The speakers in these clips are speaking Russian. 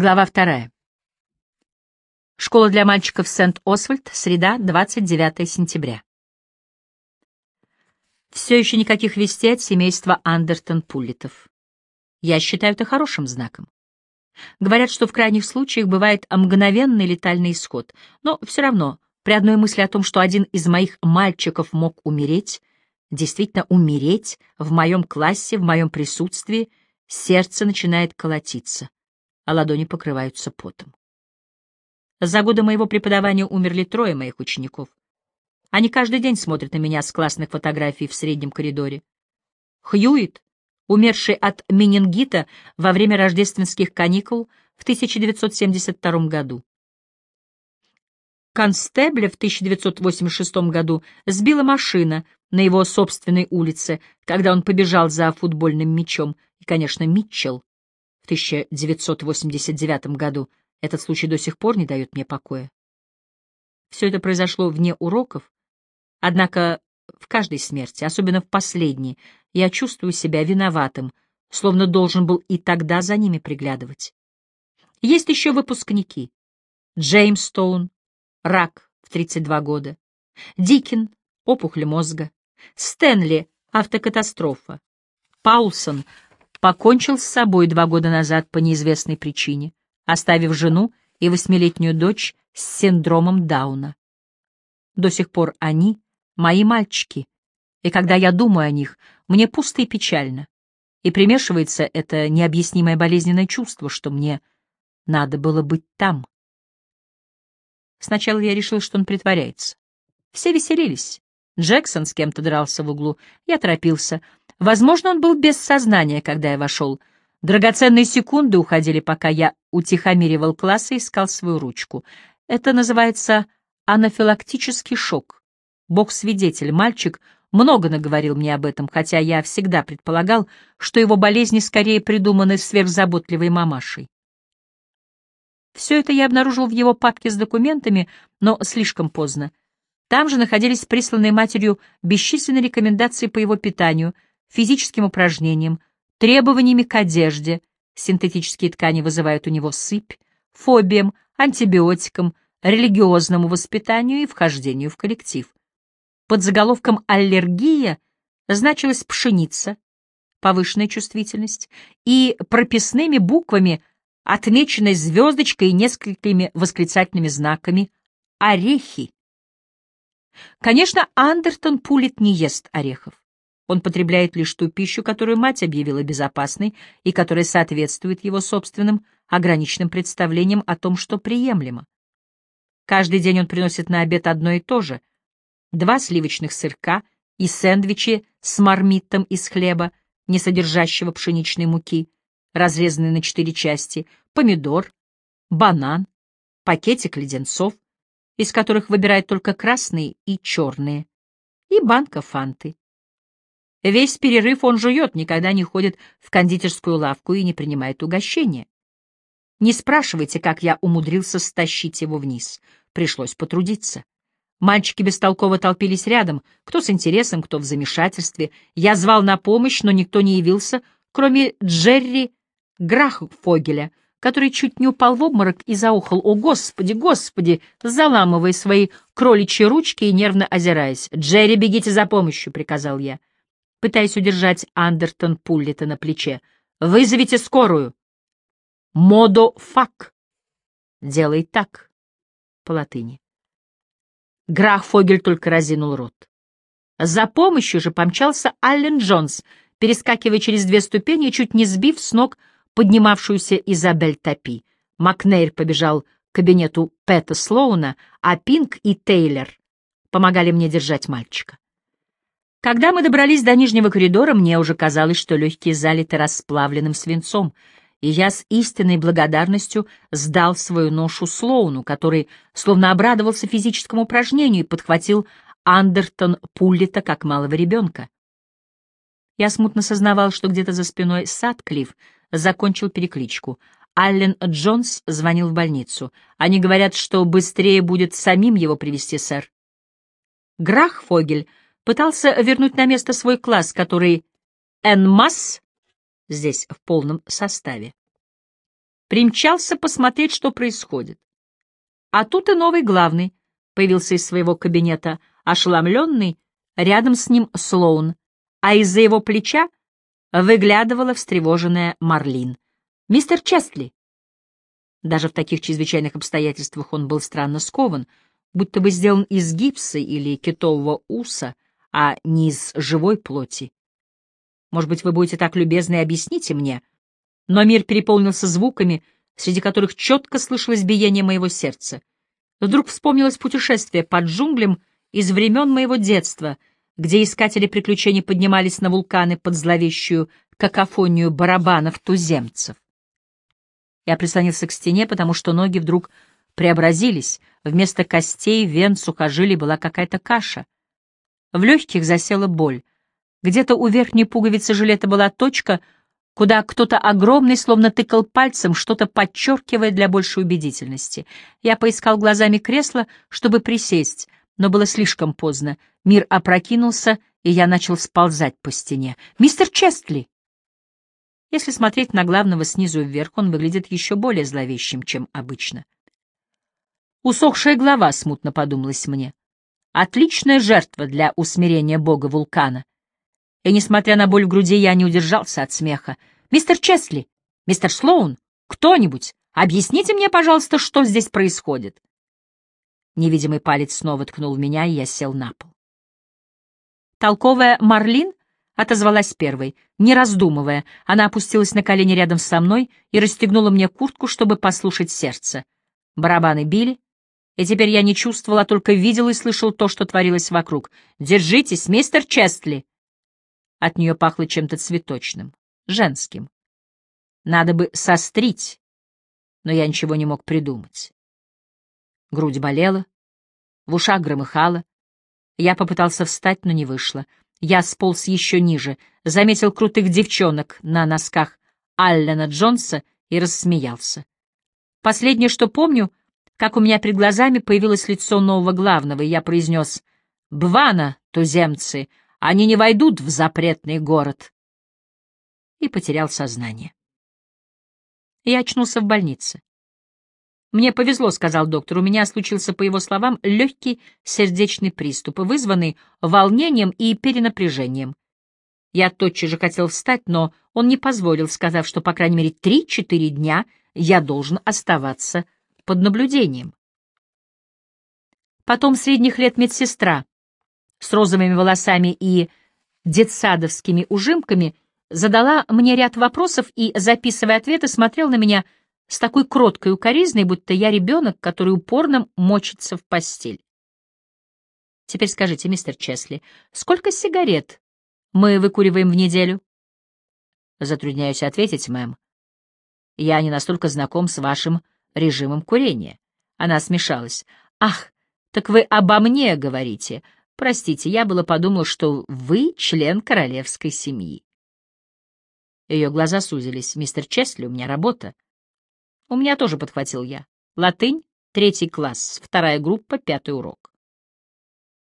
Глава вторая. Школа для мальчиков Сент-Освальд, среда, 29 сентября. Все еще никаких вестей от семейства Андертон-Пуллитов. Я считаю это хорошим знаком. Говорят, что в крайних случаях бывает мгновенный летальный исход, но все равно при одной мысли о том, что один из моих мальчиков мог умереть, действительно умереть в моем классе, в моем присутствии, сердце начинает колотиться а ладони покрываются потом. За годы моего преподавания умерли трое моих учеников. Они каждый день смотрят на меня с классных фотографий в среднем коридоре. Хьюит, умерший от менингита во время рождественских каникул в 1972 году. Констебля в 1986 году сбила машина на его собственной улице, когда он побежал за футбольным мячом, и, конечно, Митчелл 1989 году. Этот случай до сих пор не дает мне покоя. Все это произошло вне уроков, однако в каждой смерти, особенно в последней, я чувствую себя виноватым, словно должен был и тогда за ними приглядывать. Есть еще выпускники. Джеймс Стоун, рак в 32 года. Дикин, опухоль мозга. Стэнли, автокатастрофа. Паулсон, покончил с собой два года назад по неизвестной причине, оставив жену и восьмилетнюю дочь с синдромом Дауна. До сих пор они — мои мальчики, и когда я думаю о них, мне пусто и печально, и примешивается это необъяснимое болезненное чувство, что мне надо было быть там. Сначала я решил, что он притворяется. Все веселились. Джексон с кем-то дрался в углу. Я торопился. Возможно, он был без сознания, когда я вошел. Драгоценные секунды уходили, пока я утихомиривал класс и искал свою ручку. Это называется анафилактический шок. Бог-свидетель, мальчик много наговорил мне об этом, хотя я всегда предполагал, что его болезни скорее придуманы сверхзаботливой мамашей. Все это я обнаружил в его папке с документами, но слишком поздно. Там же находились присланные матерью бесчисленные рекомендации по его питанию — физическим упражнениям, требованиями к одежде, синтетические ткани вызывают у него сыпь, фобиям, антибиотикам, религиозному воспитанию и вхождению в коллектив. Под заголовком «аллергия» значилась пшеница, повышенная чувствительность, и прописными буквами, отмеченной звездочкой и несколькими восклицательными знаками, орехи. Конечно, Андертон Пулит не ест орехов. Он потребляет лишь ту пищу, которую мать объявила безопасной и которая соответствует его собственным ограниченным представлениям о том, что приемлемо. Каждый день он приносит на обед одно и то же — два сливочных сырка и сэндвичи с мармиттом из хлеба, не содержащего пшеничной муки, разрезанные на четыре части, помидор, банан, пакетик леденцов, из которых выбирает только красные и черные, и банка фанты. Весь перерыв он жует, никогда не ходит в кондитерскую лавку и не принимает угощения. Не спрашивайте, как я умудрился стащить его вниз. Пришлось потрудиться. Мальчики бестолково толпились рядом, кто с интересом, кто в замешательстве. Я звал на помощь, но никто не явился, кроме Джерри Грахфогеля, который чуть не упал в обморок и заухал «О, Господи, Господи!», заламывая свои кроличьи ручки и нервно озираясь. «Джерри, бегите за помощью!» — приказал я пытаясь удержать Андертон Пуллета на плече. «Вызовите скорую!» «Модо фак!» «Делай так!» по латыни. Грах Фогель только разинул рот. За помощью же помчался Аллен Джонс, перескакивая через две ступени, чуть не сбив с ног поднимавшуюся Изабель Топи. Макнейр побежал к кабинету Пэта Слоуна, а Пинк и Тейлор помогали мне держать мальчика. Когда мы добрались до нижнего коридора, мне уже казалось, что легкие залиты расплавленным свинцом, и я с истинной благодарностью сдал свою ношу Слоуну, который словно обрадовался физическому упражнению и подхватил Андертон Пуллета как малого ребенка. Я смутно сознавал, что где-то за спиной Садклифф закончил перекличку. Аллен Джонс звонил в больницу. Они говорят, что быстрее будет самим его привести, сэр. Грах Фогель пытался вернуть на место свой класс, который «Энмасс» здесь в полном составе. примчался посмотреть, что происходит. А тут и новый главный появился из своего кабинета, ошеломленный, рядом с ним Слоун, а из-за его плеча выглядывала встревоженная Марлин. «Мистер Честли!» Даже в таких чрезвычайных обстоятельствах он был странно скован, будто бы сделан из гипса или китового уса, а не из живой плоти. Может быть, вы будете так любезны и объясните мне? Но мир переполнился звуками, среди которых четко слышалось биение моего сердца. Вдруг вспомнилось путешествие под джунглям из времен моего детства, где искатели приключений поднимались на вулканы под зловещую какофонию барабанов туземцев. Я прислонился к стене, потому что ноги вдруг преобразились. Вместо костей, вен, сухожилий была какая-то каша. В легких засела боль. Где-то у верхней пуговицы жилета была точка, куда кто-то огромный словно тыкал пальцем, что-то подчеркивая для большей убедительности. Я поискал глазами кресло, чтобы присесть, но было слишком поздно. Мир опрокинулся, и я начал сползать по стене. «Мистер Честли!» Если смотреть на главного снизу вверх, он выглядит еще более зловещим, чем обычно. Усохшая голова, смутно подумалось мне. Отличная жертва для усмирения бога вулкана. И, несмотря на боль в груди, я не удержался от смеха. «Мистер Чесли! Мистер Слоун! Кто-нибудь! Объясните мне, пожалуйста, что здесь происходит!» Невидимый палец снова ткнул в меня, и я сел на пол. Толковая Марлин отозвалась первой. Не раздумывая, она опустилась на колени рядом со мной и расстегнула мне куртку, чтобы послушать сердце. Барабаны били, и теперь я не чувствовал, а только видел и слышал то, что творилось вокруг. «Держитесь, мистер Честли!» От нее пахло чем-то цветочным, женским. Надо бы сострить, но я ничего не мог придумать. Грудь болела, в ушах громыхало. Я попытался встать, но не вышло. Я сполз еще ниже, заметил крутых девчонок на носках Аллена Джонса и рассмеялся. Последнее, что помню, как у меня перед глазами появилось лицо нового главного, и я произнес «Бвана, туземцы, они не войдут в запретный город!» И потерял сознание. Я очнулся в больнице. «Мне повезло», — сказал доктор. «У меня случился, по его словам, легкий сердечный приступ, вызванный волнением и перенапряжением. Я тотчас же хотел встать, но он не позволил, сказав, что, по крайней мере, три-четыре дня я должен оставаться под наблюдением. Потом средних лет медсестра с розовыми волосами и детсадовскими ужимками задала мне ряд вопросов и, записывая ответы, смотрел на меня — с такой кроткой укоризной, будто я ребенок, который упорно мочится в постель. Теперь скажите, мистер Чесли, сколько сигарет мы выкуриваем в неделю? Затрудняюсь ответить, мэм. Я не настолько знаком с вашим режимом курения. Она смешалась. Ах, так вы обо мне говорите. Простите, я было подумал, что вы член королевской семьи. Ее глаза сузились. Мистер Чесли, у меня работа. У меня тоже подхватил я. Латынь, третий класс, вторая группа, пятый урок.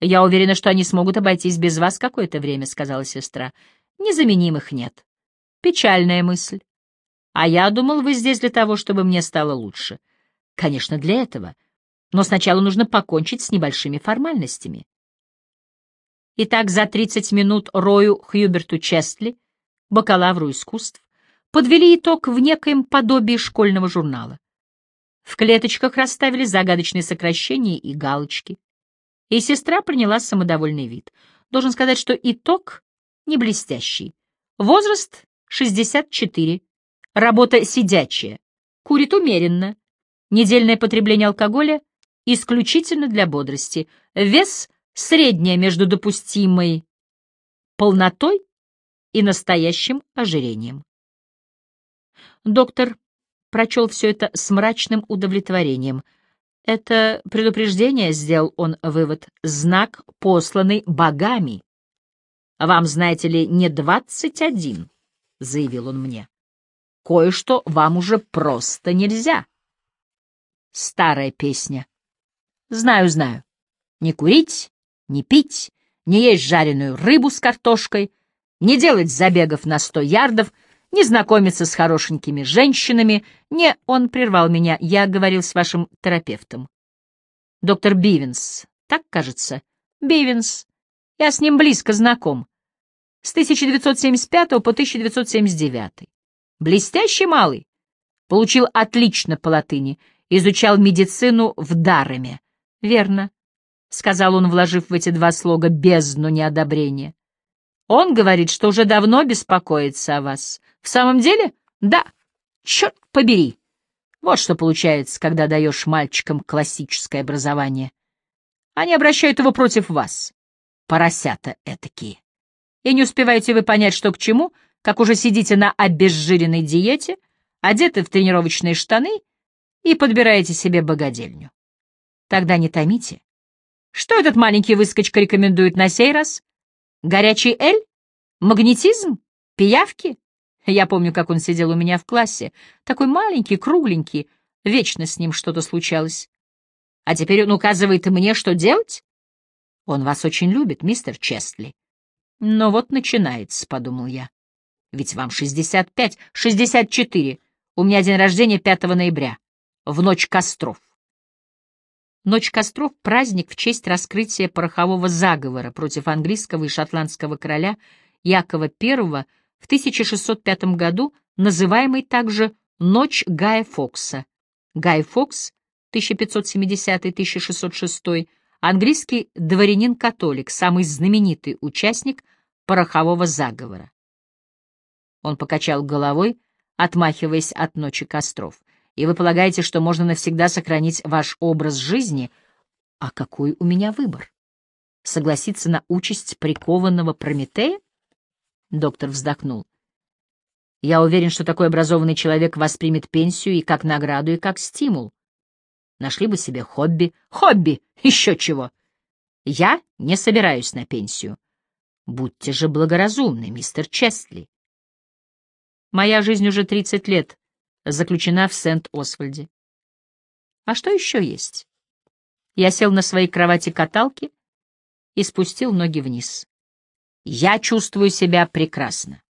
«Я уверена, что они смогут обойтись без вас какое-то время», — сказала сестра. «Незаменимых нет». Печальная мысль. А я думал, вы здесь для того, чтобы мне стало лучше. Конечно, для этого. Но сначала нужно покончить с небольшими формальностями. Итак, за 30 минут Рою Хьюберту Честли, бакалавру искусств, подвели итог в некоем подобии школьного журнала. В клеточках расставили загадочные сокращения и галочки. И сестра приняла самодовольный вид. Должен сказать, что итог не блестящий. Возраст 64. Работа сидячая. Курит умеренно. Недельное потребление алкоголя исключительно для бодрости. Вес средняя между допустимой полнотой и настоящим ожирением. Доктор прочел все это с мрачным удовлетворением. Это предупреждение, сделал он вывод, знак, посланный богами. «Вам, знаете ли, не двадцать один», — заявил он мне. «Кое-что вам уже просто нельзя». Старая песня. Знаю, знаю. Не курить, не пить, не есть жареную рыбу с картошкой, не делать забегов на сто ярдов — не знакомиться с хорошенькими женщинами, не... Он прервал меня, я говорил с вашим терапевтом. Доктор Бивенс, так кажется? Бивенс. Я с ним близко знаком. С 1975 по 1979. Блестящий малый. Получил отлично по латыни, изучал медицину в Дареме. Верно, — сказал он, вложив в эти два слога бездну неодобрения. Он говорит, что уже давно беспокоится о вас. В самом деле? Да. Черт побери. Вот что получается, когда даешь мальчикам классическое образование. Они обращают его против вас. Поросята этакие. И не успеваете вы понять, что к чему, как уже сидите на обезжиренной диете, одеты в тренировочные штаны и подбираете себе богадельню. Тогда не томите. Что этот маленький выскочка рекомендует на сей раз? Горячий эль? Магнетизм? Пиявки? Я помню, как он сидел у меня в классе. Такой маленький, кругленький. Вечно с ним что-то случалось. А теперь он указывает мне, что делать? Он вас очень любит, мистер Честли. Но вот начинается, — подумал я. Ведь вам шестьдесят пять, шестьдесят четыре. У меня день рождения 5 ноября, в ночь костров. Ночь костров — праздник в честь раскрытия порохового заговора против английского и шотландского короля Якова I в 1605 году, называемый также «Ночь Гая Фокса». Гай Фокс, 1570-1606, английский дворянин-католик, самый знаменитый участник порохового заговора. Он покачал головой, отмахиваясь от ночи костров и вы полагаете, что можно навсегда сохранить ваш образ жизни, а какой у меня выбор? Согласиться на участь прикованного Прометея? Доктор вздохнул. Я уверен, что такой образованный человек воспримет пенсию и как награду, и как стимул. Нашли бы себе хобби. Хобби! Еще чего! Я не собираюсь на пенсию. Будьте же благоразумны, мистер Честли. Моя жизнь уже тридцать лет заключена в Сент-Освальде. А что еще есть? Я сел на своей кровати-каталке и спустил ноги вниз. Я чувствую себя прекрасно.